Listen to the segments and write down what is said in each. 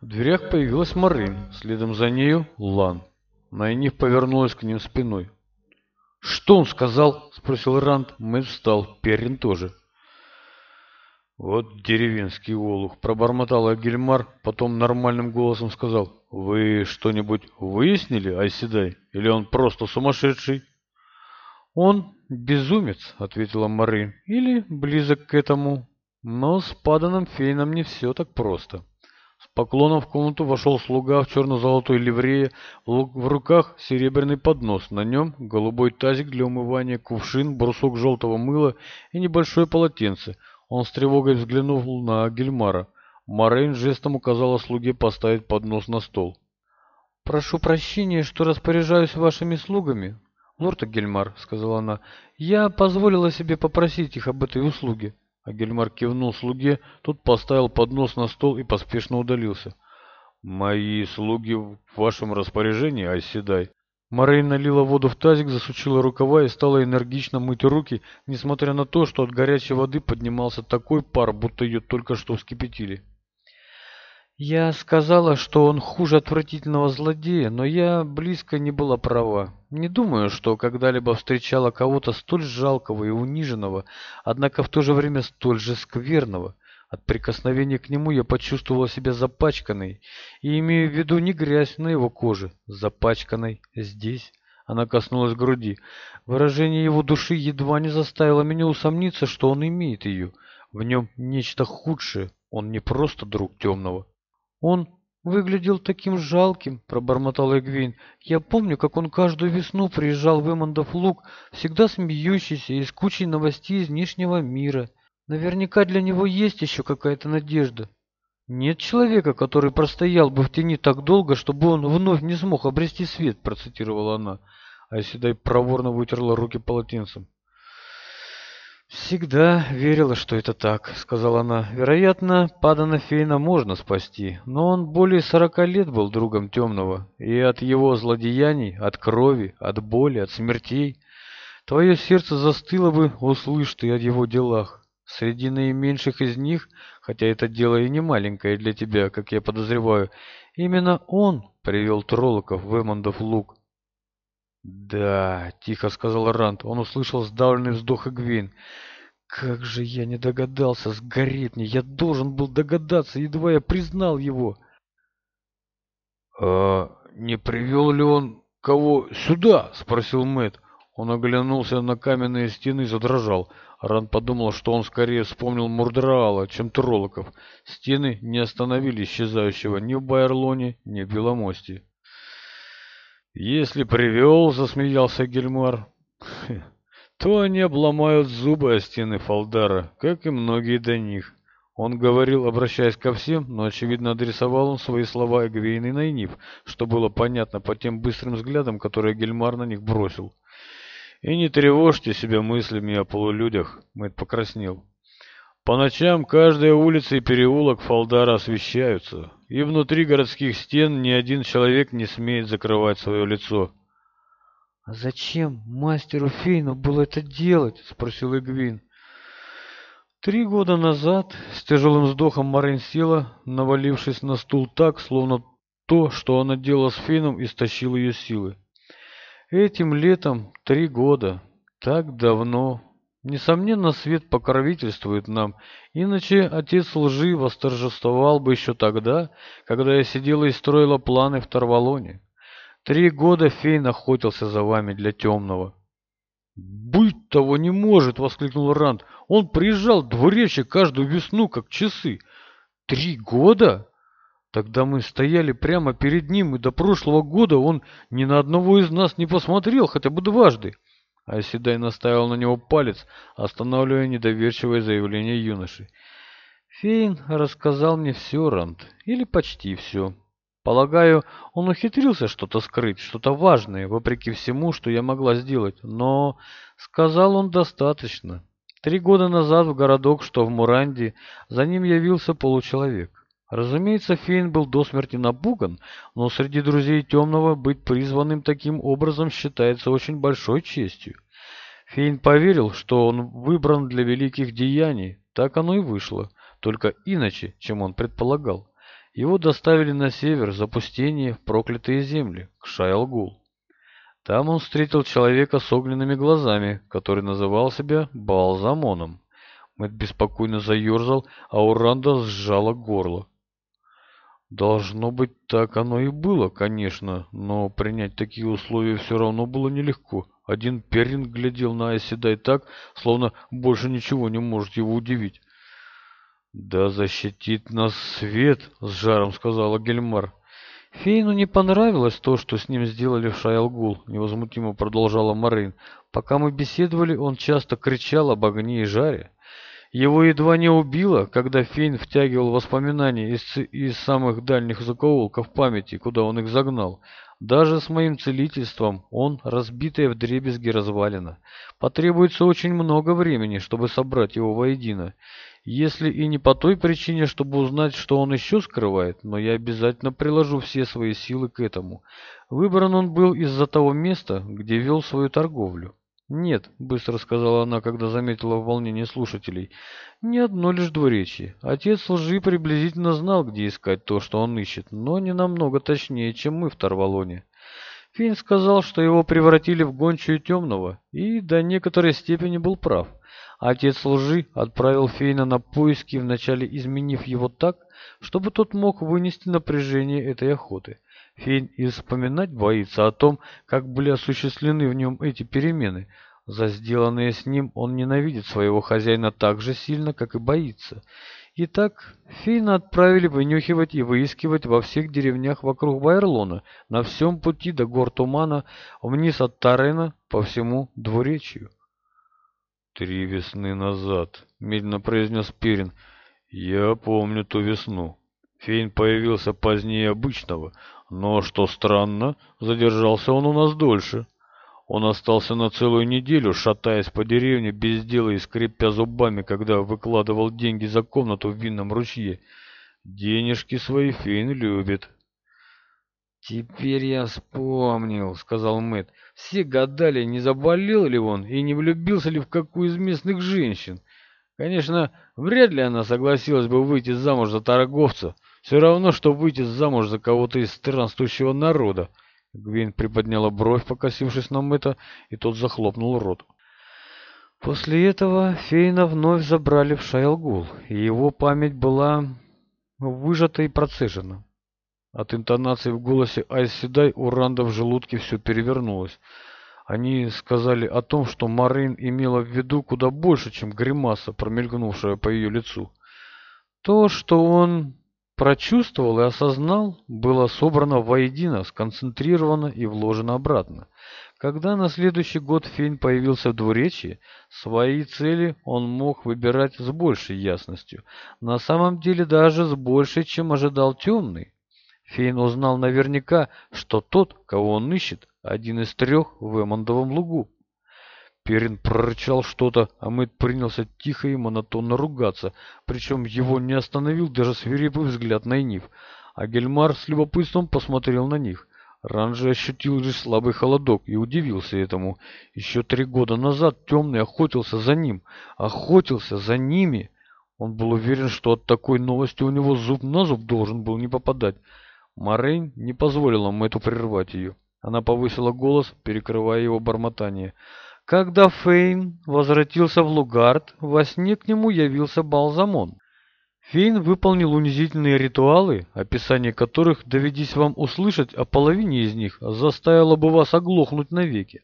В дверях появилась Марин, следом за нею Лан. Найниф повернулась к ним спиной. «Что он сказал?» – спросил Ранд. Мэтт встал, Перрин тоже. «Вот деревенский олух!» – пробормотал Агельмар, потом нормальным голосом сказал. «Вы что-нибудь выяснили, Айседай? Или он просто сумасшедший?» «Он безумец», — ответила Марин, — «или близок к этому. Но с паданым фейном не все так просто». С поклоном в комнату вошел слуга в черно-золотой ливрее, в руках серебряный поднос, на нем голубой тазик для умывания, кувшин, брусок желтого мыла и небольшое полотенце. Он с тревогой взглянул на Гельмара. Морейн жестом указала слуге поставить поднос на стол. «Прошу прощения, что распоряжаюсь вашими слугами, лорд Гельмар», — сказала она. «Я позволила себе попросить их об этой услуге». Агельмар кивнул слуге, тот поставил поднос на стол и поспешно удалился. «Мои слуги в вашем распоряжении, оседай». Морей налила воду в тазик, засучила рукава и стала энергично мыть руки, несмотря на то, что от горячей воды поднимался такой пар, будто ее только что вскипятили. «Я сказала, что он хуже отвратительного злодея, но я близко не была права. Не думаю, что когда-либо встречала кого-то столь жалкого и униженного, однако в то же время столь же скверного. От прикосновения к нему я почувствовала себя запачканной, и имею в виду не грязь на его коже, запачканной здесь. Она коснулась груди. Выражение его души едва не заставило меня усомниться, что он имеет ее. В нем нечто худшее. Он не просто друг темного. Он выглядел таким жалким», — пробормотал Эгвин. «Я помню, как он каждую весну приезжал в Эммондов луг, всегда смеющийся и с кучей новостей из внешнего мира. Наверняка для него есть еще какая-то надежда. Нет человека, который простоял бы в тени так долго, чтобы он вновь не смог обрести свет», — процитировала она. Айседай проворно вытерла руки полотенцем всегда верила, что это так», — сказала она. «Вероятно, Падана Фейна можно спасти, но он более сорока лет был другом Темного, и от его злодеяний, от крови, от боли, от смертей твое сердце застыло бы, услышь ты о его делах. Среди наименьших из них, хотя это дело и не маленькое для тебя, как я подозреваю, именно он привел Троллоков в Эммондов луг. «Да», — тихо сказал Рант. Он услышал сдавленный вздох Эгвин. «Как же я не догадался, сгореть мне! Я должен был догадаться, едва я признал его!» «А не привел ли он кого сюда?» — спросил Мэтт. Он оглянулся на каменные стены и задрожал. Ран подумал, что он скорее вспомнил Мурдраала, чем Троллоков. Стены не остановили исчезающего ни в Байерлоне, ни в Беломосте. «Если привел, — засмеялся Гельмар, — то они обломают зубы о стены Фалдара, как и многие до них». Он говорил, обращаясь ко всем, но, очевидно, адресовал он свои слова Эгвейн и Найниф, что было понятно по тем быстрым взглядам, которые Гельмар на них бросил. «И не тревожьте себя мыслями о полулюдях», — Мэтт покраснел. По ночам каждая улица и переулок Фалдара освещаются, и внутри городских стен ни один человек не смеет закрывать свое лицо. «А зачем мастеру Фейну было это делать?» — спросил Игвин. Три года назад с тяжелым вздохом Марин села, навалившись на стул так, словно то, что она делала с Фейном, истощило ее силы. Этим летом три года. Так давно. Несомненно, свет покровительствует нам, иначе отец лжи восторжествовал бы еще тогда, когда я сидела и строила планы в Тарвалоне. Три года фей охотился за вами для темного. «Быть того не может!» — воскликнул Ранд. «Он приезжал двуречье каждую весну, как часы. Три года?» Тогда мы стояли прямо перед ним, и до прошлого года он ни на одного из нас не посмотрел хотя бы дважды а наставил на него палец, останавливая недоверчивое заявление юноши. «Фейн рассказал мне все, Ранд, или почти все. Полагаю, он ухитрился что-то скрыть, что-то важное, вопреки всему, что я могла сделать, но сказал он достаточно. Три года назад в городок, что в Муранде, за ним явился получеловек. Разумеется, Фейн был до смерти напуган, но среди друзей Темного быть призванным таким образом считается очень большой честью. Фейн поверил, что он выбран для великих деяний, так оно и вышло, только иначе, чем он предполагал. Его доставили на север, запустение, в проклятые земли, к Шайлгул. Там он встретил человека с огненными глазами, который называл себя Балзамоном. Мэтт беспокойно заерзал, а Уранда сжала горло. Должно быть, так оно и было, конечно, но принять такие условия все равно было нелегко. Один Перрин глядел на Айседай так, словно больше ничего не может его удивить. «Да защитит нас свет!» — с жаром сказала Гельмар. «Фейну не понравилось то, что с ним сделали в Шайлгул», — невозмутимо продолжала Марин. «Пока мы беседовали, он часто кричал об огне и жаре». Его едва не убило, когда Фейн втягивал воспоминания из, из самых дальних закоулков памяти, куда он их загнал. Даже с моим целительством он, разбитая в дребезги развалина. Потребуется очень много времени, чтобы собрать его воедино. Если и не по той причине, чтобы узнать, что он еще скрывает, но я обязательно приложу все свои силы к этому. Выбран он был из-за того места, где вел свою торговлю. «Нет», — быстро сказала она, когда заметила волнение слушателей, — «не одно лишь двуречье. Отец лжи приблизительно знал, где искать то, что он ищет, но не намного точнее, чем мы в Тарвалоне. Финн сказал, что его превратили в гончую темного, и до некоторой степени был прав. Отец лжи отправил Фейна на поиски, вначале изменив его так, чтобы тот мог вынести напряжение этой охоты. Фень и вспоминать боится о том, как были осуществлены в нем эти перемены. За сделанные с ним он ненавидит своего хозяина так же сильно, как и боится. Итак, Фейна отправили вынюхивать и выискивать во всех деревнях вокруг Байерлона, на всем пути до гор Тумана, вниз от Тарена, по всему двуречью. «Три весны назад», — медленно произнес Перин, — «я помню ту весну». Фейн появился позднее обычного, но, что странно, задержался он у нас дольше. Он остался на целую неделю, шатаясь по деревне без дела и скрипя зубами, когда выкладывал деньги за комнату в винном ручье. Денежки свои Фейн любит. «Теперь я вспомнил», — сказал Мэт, «Все гадали, не заболел ли он и не влюбился ли в какую из местных женщин. Конечно, вряд ли она согласилась бы выйти замуж за торговца». Все равно, что выйти замуж за кого-то из странствующего народа. Гвин приподняла бровь, покосившись на Мэтта, и тот захлопнул рот. После этого Фейна вновь забрали в Шайлгул, и его память была выжата и процежена. От интонации в голосе Айс у Ранда в желудке все перевернулось. Они сказали о том, что Марин имела в виду куда больше, чем гримаса, промелькнувшая по ее лицу. То, что он прочувствовал и осознал, было собрано воедино, сконцентрировано и вложено обратно. Когда на следующий год Фень появился в двуречии, свои цели он мог выбирать с большей ясностью. На самом деле даже с большей, чем ожидал Темный. Фейн узнал наверняка, что тот, кого он ищет, один из трех в Эмондовом лугу. Перин прорычал что-то, а Мэтт принялся тихо и монотонно ругаться, причем его не остановил даже свирепый взгляд Найниф, а Гельмар с любопытством посмотрел на них. Ранжи ощутил лишь слабый холодок и удивился этому. Еще три года назад Темный охотился за ним, охотился за ними. Он был уверен, что от такой новости у него зуб на зуб должен был не попадать. Морейн не позволила Мэтту прервать ее. Она повысила голос, перекрывая его бормотание. Когда Фейн возвратился в Лугард, во сне к нему явился Балзамон. Фейн выполнил унизительные ритуалы, описание которых, доведись вам услышать о половине из них, заставило бы вас оглохнуть навеки.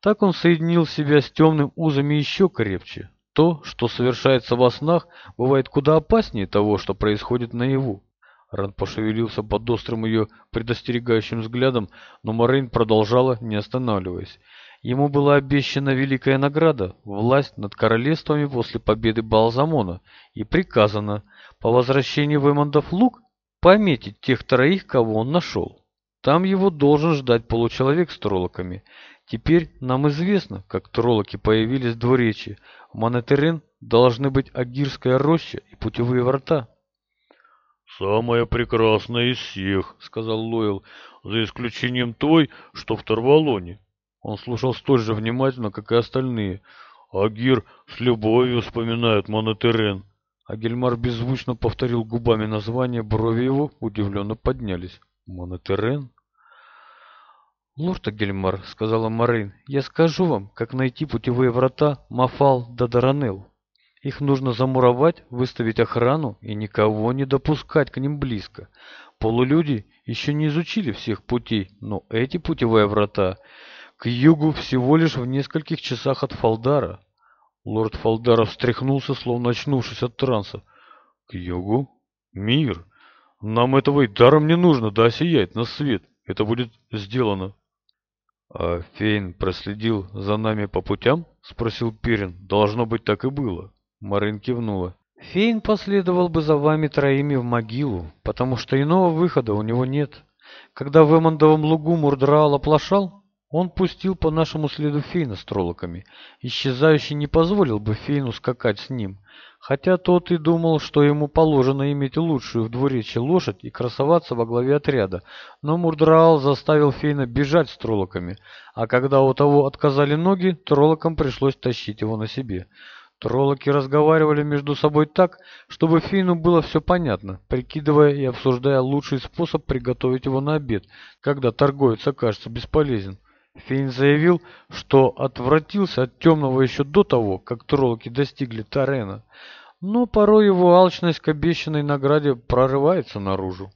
Так он соединил себя с темным узами еще крепче. То, что совершается во снах, бывает куда опаснее того, что происходит наяву. Ран пошевелился под острым ее предостерегающим взглядом, но Морейн продолжала, не останавливаясь. Ему была обещана великая награда, власть над королевствами после победы Балзамона, и приказано по возвращении в Эмондов луг пометить тех троих, кого он нашел. Там его должен ждать получеловек с троллоками. Теперь нам известно, как троллоки появились в двуречии. В Монотерен должны быть Агирская роща и путевые врата. Самое прекрасное из всех», — сказал Лойл, — «за исключением той, что в Тарвалоне. Он слушал столь же внимательно, как и остальные. «Агир с любовью вспоминает Монотерен». А Гельмар беззвучно повторил губами название, брови его удивленно поднялись. «Монотерен?» «Лорд Агельмар», — сказала Марин, — «я скажу вам, как найти путевые врата Мафал да Даранел. Их нужно замуровать, выставить охрану и никого не допускать к ним близко. Полулюди еще не изучили всех путей, но эти путевые врата к югу всего лишь в нескольких часах от Фалдара. Лорд Фалдара встряхнулся, словно очнувшись от транса. К югу? Мир! Нам этого и даром не нужно, да осиять на свет. Это будет сделано. А Фейн проследил за нами по путям? Спросил Перин. Должно быть, так и было. Марин кивнула. Фейн последовал бы за вами троими в могилу, потому что иного выхода у него нет. Когда в Эмондовом лугу Мурдрал оплошал, он пустил по нашему следу Фейна с троллоками. Исчезающий не позволил бы Фейну скакать с ним, хотя тот и думал, что ему положено иметь лучшую в двуречье лошадь и красоваться во главе отряда, но Мурдраал заставил Фейна бежать с троллоками, а когда у того отказали ноги, троллокам пришлось тащить его на себе. Троллоки разговаривали между собой так, чтобы Фейну было все понятно, прикидывая и обсуждая лучший способ приготовить его на обед, когда торговец окажется бесполезен. Фин заявил, что отвратился от темного еще до того, как троллоки достигли Тарена, но порой его алчность к обещанной награде прорывается наружу.